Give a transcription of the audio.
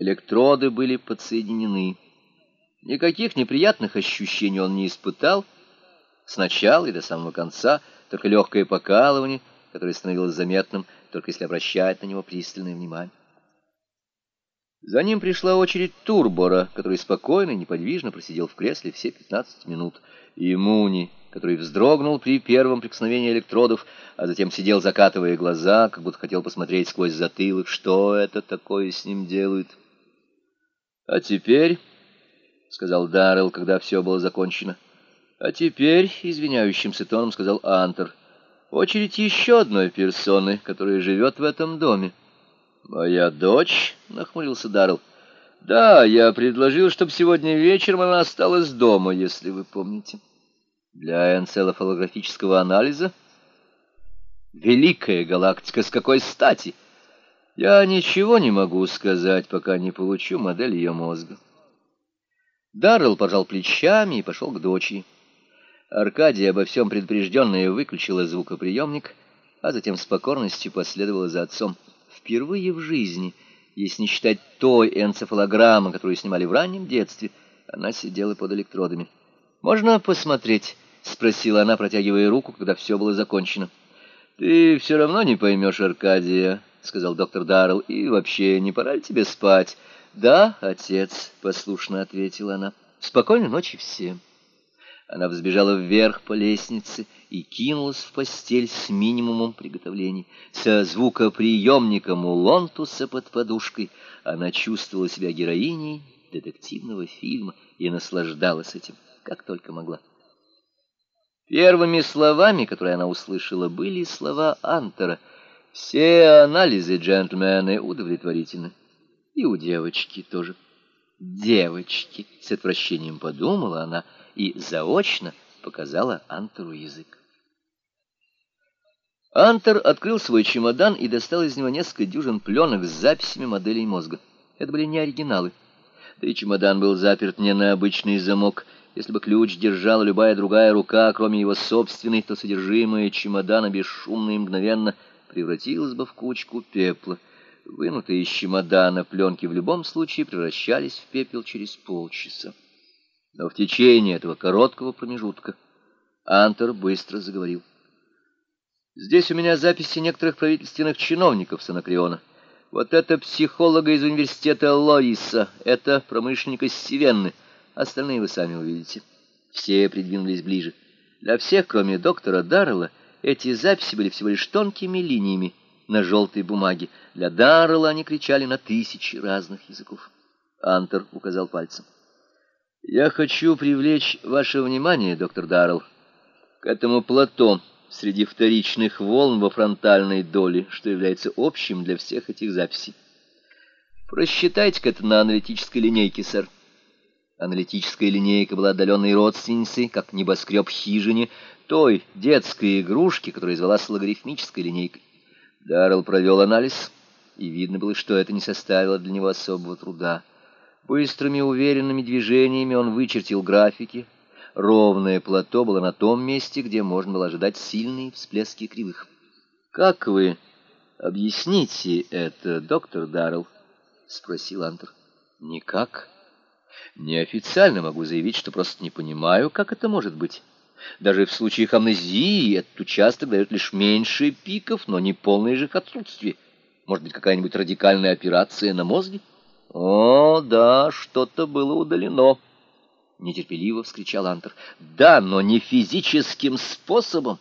Электроды были подсоединены. Никаких неприятных ощущений он не испытал. Сначала и до самого конца только легкое покалывание, которое становилось заметным, только если обращать на него пристальное внимание. За ним пришла очередь Турбора, который спокойно и неподвижно просидел в кресле все 15 минут, и Муни, который вздрогнул при первом прикосновении электродов, а затем сидел, закатывая глаза, как будто хотел посмотреть сквозь затылок, что это такое с ним делает. «А теперь...» — сказал Даррелл, когда все было закончено. «А теперь...» — извиняющимся тоном сказал Антер. «Очередь еще одной персоны, которая живет в этом доме». «Моя дочь?» — нахмурился Даррелл. «Да, я предложил, чтобы сегодня вечером она осталась дома, если вы помните». «Для энцелофолографического анализа?» «Великая галактика, с какой стати?» Я ничего не могу сказать, пока не получу модель ее мозга. Даррелл пожал плечами и пошел к дочери. Аркадия, обо всем предупрежденная, выключила звукоприемник, а затем с покорностью последовала за отцом. Впервые в жизни, если не считать той энцефалограммы, которую снимали в раннем детстве, она сидела под электродами. «Можно посмотреть?» — спросила она, протягивая руку, когда все было закончено. «Ты все равно не поймешь, Аркадия», — сказал доктор Даррелл, — «и вообще, не пора ли тебе спать?» «Да, отец», — послушно ответила она. «Спокойной ночи всем». Она взбежала вверх по лестнице и кинулась в постель с минимумом приготовлений. Со звукоприемником у Лонтуса под подушкой она чувствовала себя героиней детективного фильма и наслаждалась этим, как только могла. Первыми словами, которые она услышала, были слова Антера — все анализы, джентльмены, удовлетворительны. И у девочки тоже. Девочки, с отвращением подумала она и заочно показала Антеру язык. Антер открыл свой чемодан и достал из него несколько дюжин пленок с записями моделей мозга. Это были не оригиналы. Да и чемодан был заперт не на обычный замок. Если бы ключ держала любая другая рука, кроме его собственной, то содержимое чемодана бесшумно и мгновенно превратилась бы в кучку пепла. Вынутые из чемодана пленки в любом случае превращались в пепел через полчаса. Но в течение этого короткого промежутка Антер быстро заговорил. «Здесь у меня записи некоторых правительственных чиновников Санакриона. Вот это психолога из университета Лоиса, это промышленник из Сивенны. Остальные вы сами увидите». Все придвинулись ближе. Для всех, кроме доктора Даррелла, эти записи были всего лишь тонкими линиями на желтой бумаге. Для Даррелла они кричали на тысячи разных языков. Антер указал пальцем. «Я хочу привлечь ваше внимание, доктор Даррелл, к этому плато среди вторичных волн во фронтальной доле, что является общим для всех этих записей. Просчитайте-ка это на аналитической линейке, сэр». Аналитическая линейка была отдаленной родственницей, как небоскреб хижине, той детской игрушки, которая звалась логарифмической линейкой. Даррелл провел анализ, и видно было, что это не составило для него особого труда. Быстрыми уверенными движениями он вычертил графики. Ровное плато было на том месте, где можно было ожидать сильные всплески кривых. «Как вы объясните это, доктор Даррелл?» — спросил Антер. «Никак. Неофициально могу заявить, что просто не понимаю, как это может быть». Даже в случаях амнезии этот участок дает лишь меньше пиков, но не полное же их отсутствие. Может быть, какая-нибудь радикальная операция на мозге? О, да, что-то было удалено. Нетерпеливо вскричал Антер. Да, но не физическим способом.